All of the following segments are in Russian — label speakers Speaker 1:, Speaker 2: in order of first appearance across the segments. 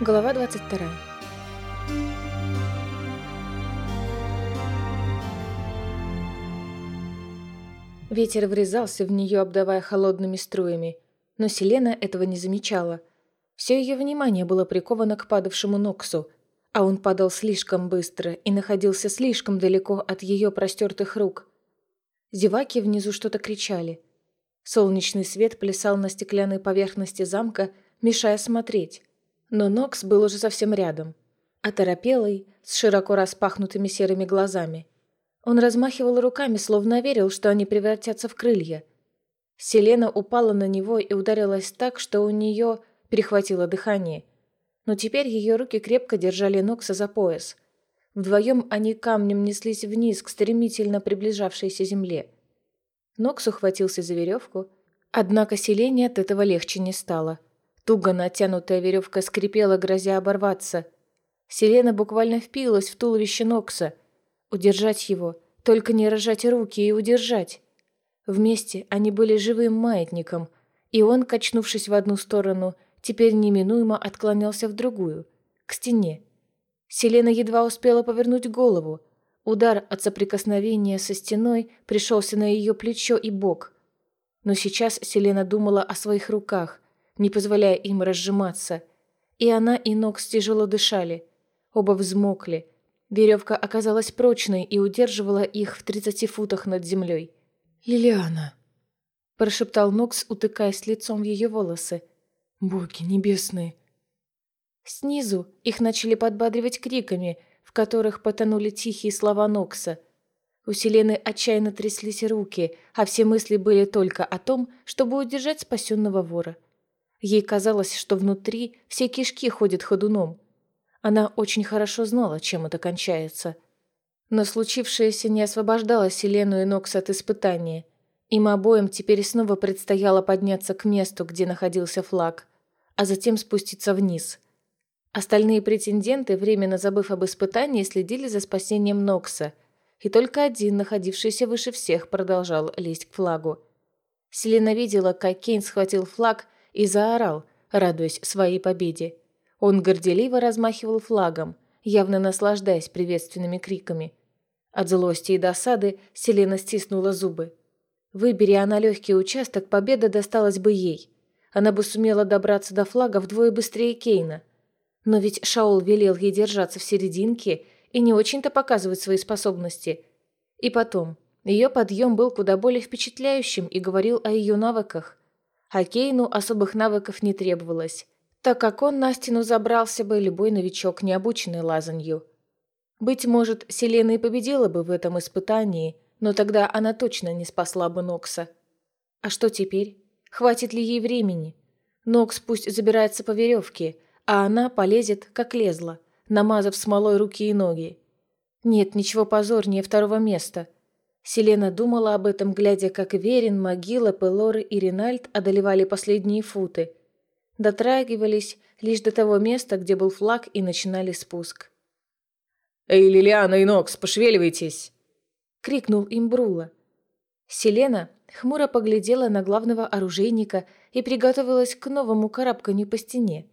Speaker 1: Глава 22. Ветер врезался в нее, обдавая холодными струями, но Селена этого не замечала. Все ее внимание было приковано к падавшему Ноксу, а он падал слишком быстро и находился слишком далеко от ее простертых рук. Зеваки внизу что-то кричали. Солнечный свет плясал на стеклянной поверхности замка, мешая смотреть. Но Нокс был уже совсем рядом, оторопелый, с широко распахнутыми серыми глазами. Он размахивал руками, словно верил, что они превратятся в крылья. Селена упала на него и ударилась так, что у нее перехватило дыхание. Но теперь ее руки крепко держали Нокса за пояс. Вдвоем они камнем неслись вниз к стремительно приближавшейся земле. Нокс ухватился за веревку, однако Селене от этого легче не стало – Туго натянутая веревка скрипела, грозя оборваться. Селена буквально впилась в туловище Нокса. Удержать его, только не рожать руки и удержать. Вместе они были живым маятником, и он, качнувшись в одну сторону, теперь неминуемо отклонялся в другую, к стене. Селена едва успела повернуть голову. Удар от соприкосновения со стеной пришелся на ее плечо и бок. Но сейчас Селена думала о своих руках – не позволяя им разжиматься. И она, и Нокс тяжело дышали. Оба взмокли. Веревка оказалась прочной и удерживала их в тридцати футах над землей.
Speaker 2: «Лилиана!»
Speaker 1: – прошептал Нокс, утыкаясь лицом в ее волосы.
Speaker 2: «Боги небесные!»
Speaker 1: Снизу их начали подбадривать криками, в которых потонули тихие слова Нокса. У Селены отчаянно тряслись руки, а все мысли были только о том, чтобы удержать спасенного вора – Ей казалось, что внутри все кишки ходят ходуном. Она очень хорошо знала, чем это кончается. Но случившееся не освобождало Селену и Нокс от испытания. Им обоим теперь снова предстояло подняться к месту, где находился флаг, а затем спуститься вниз. Остальные претенденты, временно забыв об испытании, следили за спасением Нокса, и только один, находившийся выше всех, продолжал лезть к флагу. Селена видела, как Кейн схватил флаг и заорал, радуясь своей победе. Он горделиво размахивал флагом, явно наслаждаясь приветственными криками. От злости и досады Селена стиснула зубы. Выбери она легкий участок, победа досталась бы ей. Она бы сумела добраться до флага вдвое быстрее Кейна. Но ведь Шаол велел ей держаться в серединке и не очень-то показывать свои способности. И потом, ее подъем был куда более впечатляющим и говорил о ее навыках а Кейну особых навыков не требовалось, так как он на стену забрался бы любой новичок, не обученный лазанью. Быть может, Селена и победила бы в этом испытании, но тогда она точно не спасла бы Нокса. А что теперь? Хватит ли ей времени? Нокс пусть забирается по веревке, а она полезет, как лезла, намазав смолой руки и ноги. Нет ничего позорнее второго места – Селена думала об этом, глядя, как Верин, Могила, Пелоры и Ринальд одолевали последние футы. Дотрагивались лишь до того места, где был флаг, и начинали спуск.
Speaker 2: «Эй, Лилиана и Нокс, пошевеливайтесь!»
Speaker 1: — крикнул им Брула. Селена хмуро поглядела на главного оружейника и приготовилась к новому карабканью по стене.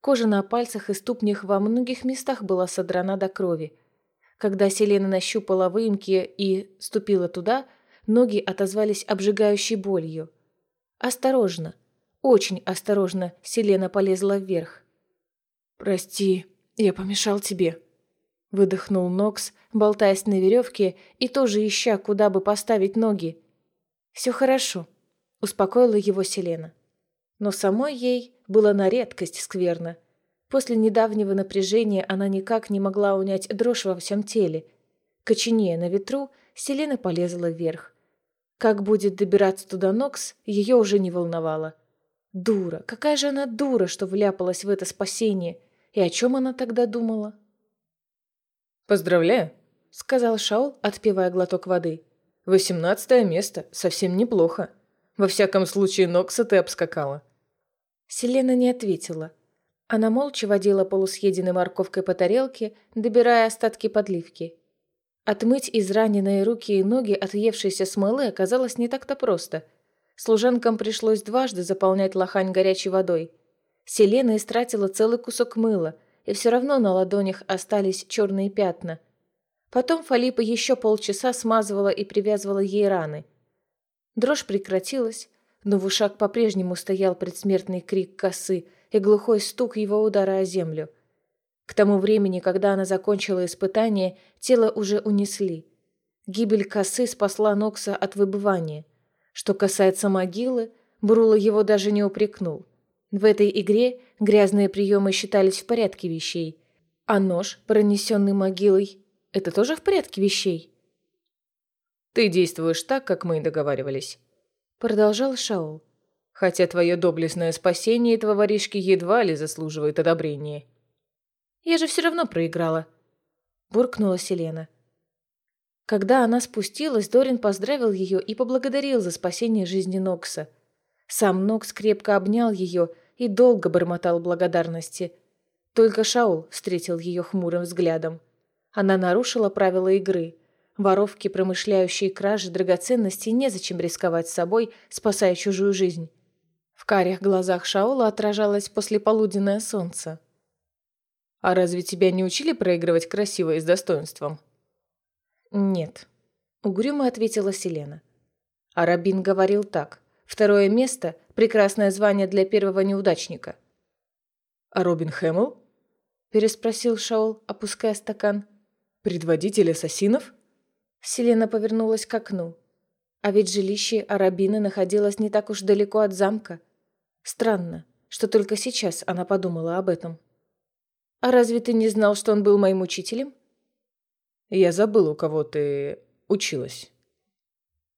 Speaker 1: Кожа на пальцах и ступнях во многих местах была содрана до крови. Когда Селена нащупала выемки и ступила туда, ноги отозвались обжигающей болью. Осторожно, очень осторожно Селена полезла вверх.
Speaker 2: «Прости, я помешал тебе», —
Speaker 1: выдохнул Нокс, болтаясь на веревке и тоже ища, куда бы поставить ноги. «Все хорошо», — успокоила его Селена. Но самой ей было на редкость скверно. После недавнего напряжения она никак не могла унять дрожь во всем теле. Коченея на ветру, Селена полезла вверх. Как будет добираться туда Нокс, ее уже не волновало. Дура, какая же она дура, что вляпалась в это спасение. И о чем она тогда думала?
Speaker 2: «Поздравляю», — сказал Шаул, отпивая глоток воды. «Восемнадцатое место. Совсем неплохо. Во всяком случае, Нокса ты обскакала».
Speaker 1: Селена не ответила. Она молча водила полусъеденной морковкой по тарелке, добирая остатки подливки. Отмыть израненные руки и ноги от въевшейся смолы оказалось не так-то просто. Служанкам пришлось дважды заполнять лохань горячей водой. Селена истратила целый кусок мыла, и все равно на ладонях остались черные пятна. Потом Фалипа еще полчаса смазывала и привязывала ей раны. Дрожь прекратилась, но в ушах по-прежнему стоял предсмертный крик косы и глухой стук его удара о землю. К тому времени, когда она закончила испытание, тело уже унесли. Гибель косы спасла Нокса от выбывания. Что касается могилы, Брула его даже не упрекнул. В этой игре грязные приемы считались в порядке вещей, а нож, пронесенный могилой, это тоже в порядке вещей.
Speaker 2: «Ты действуешь так, как мы и договаривались», — продолжал Шаул. «Хотя твое доблестное спасение этого воришки едва ли заслуживает одобрения».
Speaker 1: «Я же все равно проиграла», — буркнула Селена. Когда она спустилась, Дорин поздравил ее и поблагодарил за спасение жизни Нокса. Сам Нокс крепко обнял ее и долго бормотал благодарности. Только Шаул встретил ее хмурым взглядом. Она нарушила правила игры. Воровки, промышляющие кражи драгоценностей, незачем рисковать собой, спасая чужую жизнь. В карих глазах Шаула отражалось послеполуденное солнце.
Speaker 2: «А разве тебя не учили проигрывать красиво и с достоинством?»
Speaker 1: «Нет», — угрюмо ответила Селена. А Рабин говорил так. «Второе место — прекрасное звание для первого неудачника».
Speaker 2: «А Робин Хэмилл?» — переспросил Шаул, опуская стакан. «Предводитель ассасинов?»
Speaker 1: Селена повернулась к окну. А ведь жилище Арабины находилось не так уж далеко от замка. Странно, что только сейчас она подумала об этом. «А разве ты не знал, что он был моим учителем?»
Speaker 2: Я забыл, у кого ты училась.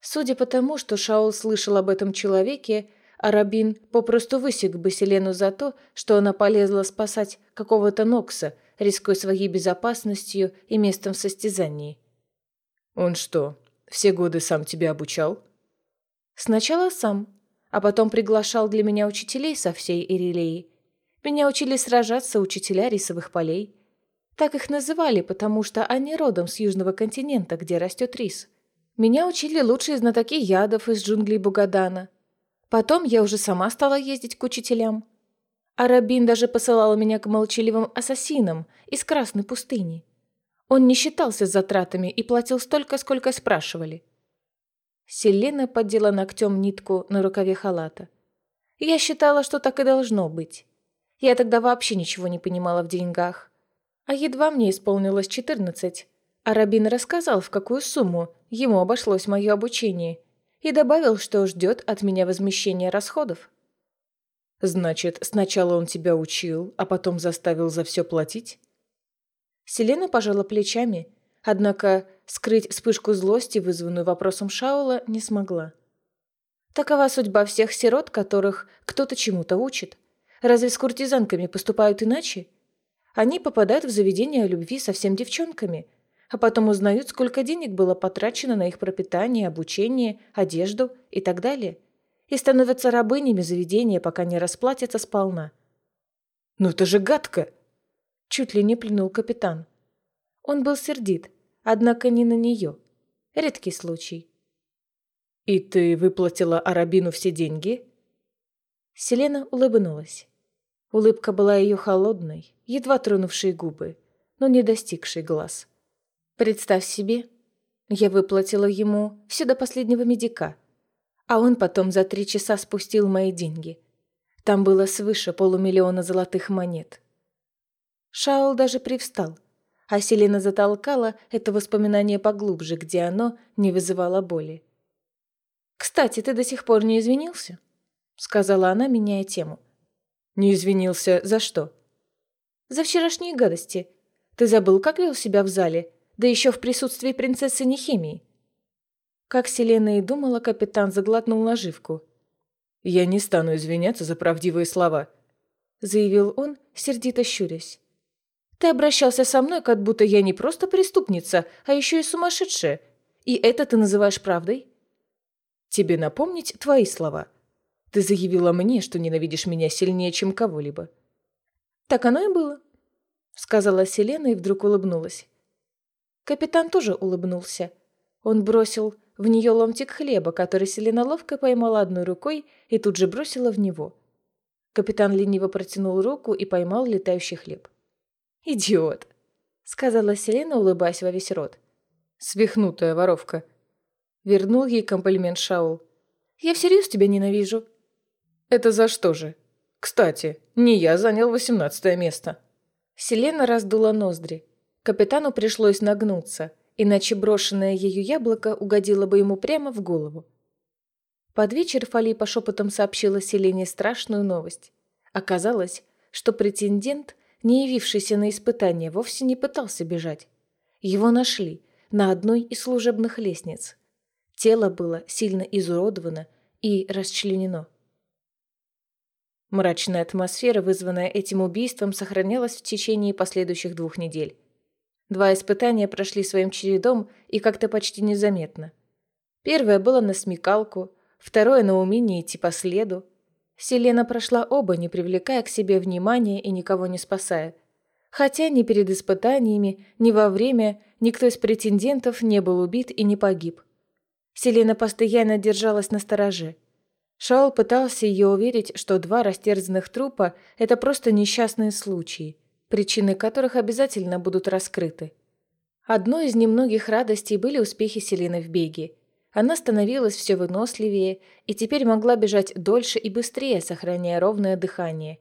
Speaker 1: Судя по тому, что Шаул слышал об этом человеке, Арабин попросту высек бы Селену за то, что она полезла спасать какого-то Нокса, рискуя своей безопасностью и местом в состязании.
Speaker 2: «Он что, все годы сам тебя обучал?»
Speaker 1: «Сначала сам, а потом приглашал для меня учителей со всей Ирилеи. Меня учили сражаться учителя рисовых полей. Так их называли, потому что они родом с южного континента, где растет рис. Меня учили лучшие знатоки ядов из джунглей Бугадана. Потом я уже сама стала ездить к учителям. Арабин даже посылал меня к молчаливым ассасинам из Красной пустыни. Он не считался затратами и платил столько, сколько спрашивали. Селена поддела ногтем нитку на рукаве халата. Я считала, что так и должно быть. Я тогда вообще ничего не понимала в деньгах. А едва мне исполнилось четырнадцать, Арабин рассказал, в какую сумму ему обошлось мое обучение, и добавил, что ждет от меня возмещения расходов.
Speaker 2: «Значит, сначала он тебя учил, а потом заставил за все платить?»
Speaker 1: Селена пожала плечами, однако скрыть вспышку злости, вызванную вопросом Шаула, не смогла. Такова судьба всех сирот, которых кто-то чему-то учит. Разве с куртизанками поступают иначе? Они попадают в заведение любви совсем девчонками, а потом узнают, сколько денег было потрачено на их пропитание, обучение, одежду и так далее, и становятся рабынями заведения, пока не расплатятся сполна.
Speaker 2: «Ну это же гадко!»
Speaker 1: Чуть ли не плюнул капитан. Он был сердит, однако не на нее. Редкий случай.
Speaker 2: «И ты выплатила Арабину все деньги?»
Speaker 1: Селена улыбнулась. Улыбка была ее холодной, едва тронувшей губы, но не достигшей глаз. Представь себе, я выплатила ему все до последнего медика, а он потом за три часа спустил мои деньги. Там было свыше полумиллиона золотых монет. Шаул даже привстал, а Селена затолкала это воспоминание поглубже, где оно не вызывало боли. «Кстати, ты до сих пор не извинился?» — сказала она, меняя тему.
Speaker 2: Не извинился за что?
Speaker 1: За вчерашние гадости. Ты забыл, как вел себя в зале, да еще в присутствии принцессы Нехемии. Как Селена и думала, капитан заглотнул наживку.
Speaker 2: «Я не стану извиняться за правдивые слова», — заявил он, сердито щурясь.
Speaker 1: «Ты обращался со мной, как будто я не просто преступница, а еще и сумасшедшая. И это ты называешь правдой?»
Speaker 2: «Тебе напомнить твои слова?» Ты заявила мне, что ненавидишь меня сильнее, чем кого-либо».
Speaker 1: «Так оно и было», — сказала Селена и вдруг улыбнулась. Капитан тоже улыбнулся. Он бросил в нее ломтик хлеба, который Селена ловко поймала одной рукой и тут же бросила в него. Капитан лениво протянул руку и поймал летающий хлеб. «Идиот!» — сказала Селена, улыбаясь во весь рот.
Speaker 2: «Свихнутая воровка!» Вернул ей комплимент Шаул.
Speaker 1: «Я всерьез тебя ненавижу!»
Speaker 2: «Это за что же? Кстати, не я занял восемнадцатое место!»
Speaker 1: Селена раздула ноздри. Капитану пришлось нагнуться, иначе брошенное ею яблоко угодило бы ему прямо в голову. Под вечер Фалипа шепотом сообщила Селене страшную новость. Оказалось, что претендент, не явившийся на испытание, вовсе не пытался бежать. Его нашли на одной из служебных лестниц. Тело было сильно изуродовано и расчленено. Мрачная атмосфера, вызванная этим убийством, сохранялась в течение последующих двух недель. Два испытания прошли своим чередом и как-то почти незаметно. Первое было на смекалку – второе на умение идти по следу. Селена прошла оба, не привлекая к себе внимания и никого не спасая. Хотя ни перед испытаниями, ни во время никто из претендентов не был убит и не погиб. Селена постоянно держалась на стороже. Шаул пытался ее уверить, что два растерзанных трупа – это просто несчастные случаи, причины которых обязательно будут раскрыты. Одной из немногих радостей были успехи Селены в беге – она становилась все выносливее и теперь могла бежать дольше и быстрее, сохраняя ровное дыхание.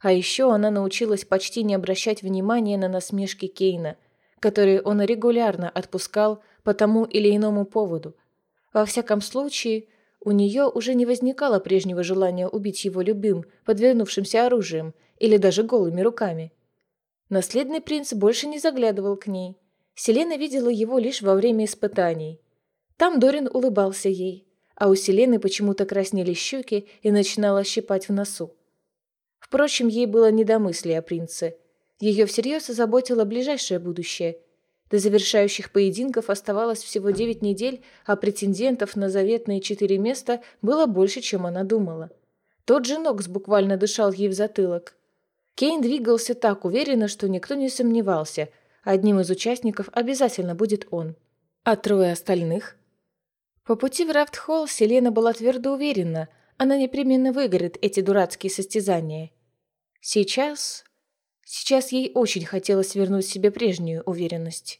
Speaker 1: А еще она научилась почти не обращать внимания на насмешки Кейна, которые он регулярно отпускал по тому или иному поводу. Во всяком случае, у нее уже не возникало прежнего желания убить его любым, подвернувшимся оружием или даже голыми руками. Наследный принц больше не заглядывал к ней. Селена видела его лишь во время испытаний – там Дорин улыбался ей, а у Селены почему-то краснели щеки и начинала щипать в носу. Впрочем, ей было не до мысли о принце. Ее всерьез озаботило ближайшее будущее. До завершающих поединков оставалось всего девять недель, а претендентов на заветные четыре места было больше, чем она думала. Тот же Нокс буквально дышал ей в затылок. Кейн двигался так уверенно, что никто не сомневался. Одним из участников обязательно будет он. А трое остальных? По пути в Рафтхолл Селена была твердо уверена, она непременно выиграет эти дурацкие состязания. Сейчас... Сейчас ей очень хотелось вернуть себе прежнюю уверенность.